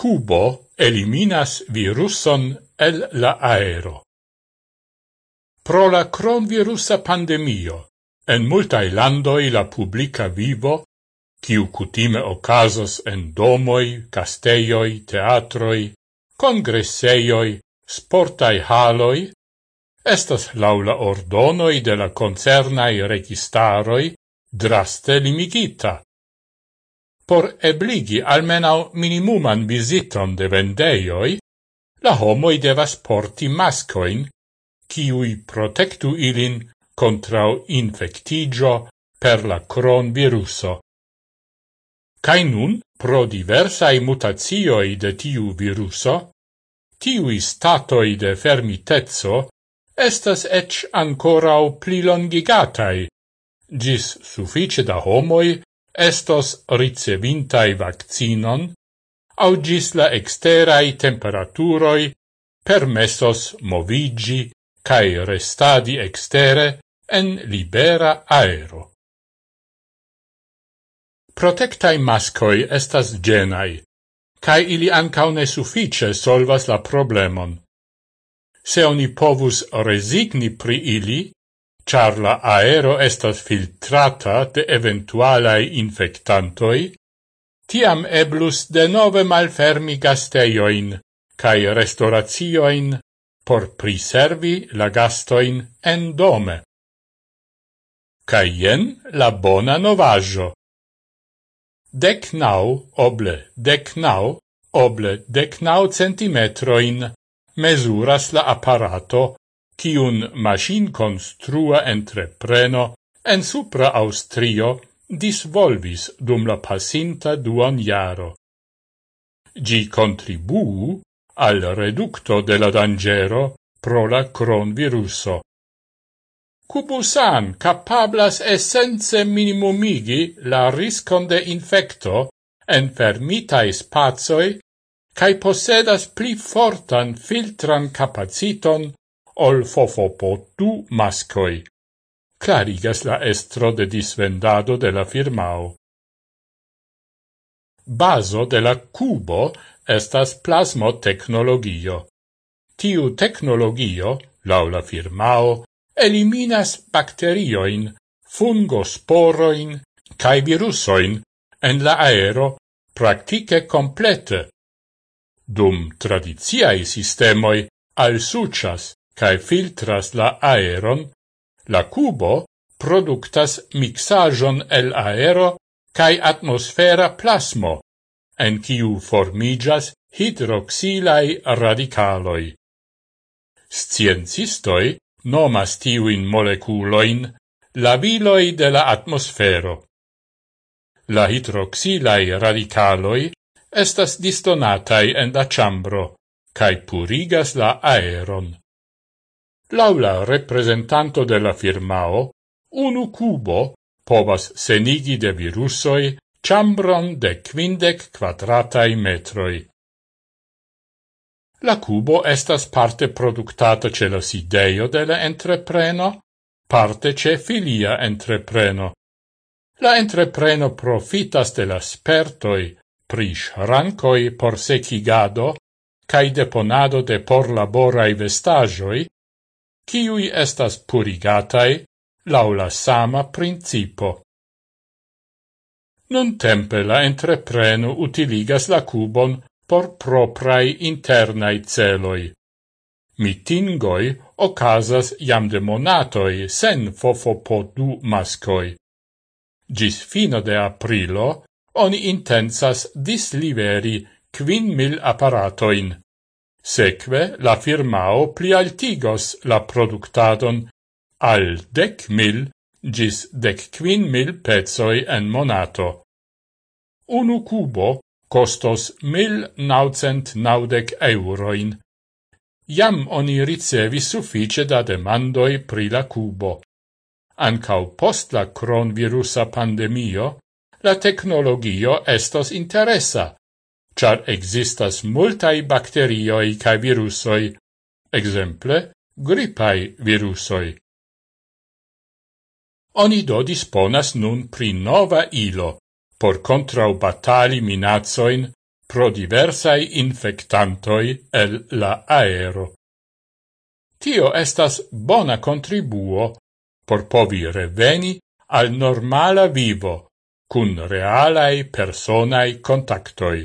Cubo eliminas viruson el la aero. Pro la cronvirusa pandemio, en multae landoi la publica vivo, kiu cutime ocasos en domoi, casteioi, teatroi, congresseioi, sportai haloi, estas laula ordonoi de la concernai registaroi draste limigita, por ebligi almenau minimuman visiton de vendeioi, la homoi devas porti mascoin, kiui protectu ilin contrau infectigio per la cron viruso. Cai nun, pro diversai mutazioi de tiu viruso, tiui statoi de fermitezzo estas ec ancorau plilongigatai, gis suffice da homoi estos ricevintai vaccinon au gis la exterai temperaturoi permessos movigi cae restadi extere en libera aero. Protectai mascoi estas genai, cae ili ancaune suffice solvas la problemon. Se oni povus resigni pri ili, char la aero estas filtrata de eventualai infectantoi, tiam eblus de nove malfermi gasteioin cae restauratioin por priservi la gastoin en dome. Caien la bona novajo. Dec nau oble dec nau oble dec nau centimetroin mesuras la apparato kiun maschin construa entrepreno en supra Austrio disvolvis dum la pasinta duon jaro. Gi contribuu al reducto de la dangero pro la cronviruso. Cubusan capablas essence minimumigi la riscon de infecto en fermitae spazoi cae posedas pli fortan filtran capaciton ol fofopo du mascoi. Clarigas la estro de disvendado de la firmao. Baso de la cubo estas plasmo technologio. Tiu technologio, lau la firmao, eliminas bacterioin, fungosporoin, cae virusoin en la aero practice complete. Dum tradiziai sistemoi al sucias cae filtras la aeron, la cubo productas mixajon el aero cae atmosfera plasmo, en ciu formigas hidroxilai radicaloi. Sciencistoi nomas tiuin moleculoin labiloi de la atmosfero. La hidroxilai radicaloi estas distonatai en la chambro, cae purigas la aeron. Laula representanto de la firmao, unu cubo povas senigi de virusoi chambron de quindec quadratai metroi. La cubo estas parte productata ce la sideio de la entrepreno, parte ce filia entrepreno. La entrepreno profitas de la spertoi pri rancoi por secigado cae deponado de por laborai vestagioi kiui estas purigatai laula sama principo. Nun tempe la entrepreno utiligas la cubon por proprai internai celoi. Mitingoi ocasas jam de monatoi sen fofopodu mascoi. Gis fino de aprilo oni intensas disliveri quin mil apparatoin. Seque la firmao plialtigos la productadon al dec mil gis dec quin mil pezoi en monato. Unu cubo costos mil naucent naudec euroin. Iam oni ricevi suffice da demandoi pri la cubo. Ancau post la cronvirusa pandemio, la tecnologio estos interessa, char existas multai bacterioi cae virusoi, exemple gripai virusoi. Oni do disponas nun pri nova ilo por contrau batali minazoin pro diversai infectantoi el la aero. Tio estas bona contribuo por povi reveni al normala vivo cun realai personai contactoi.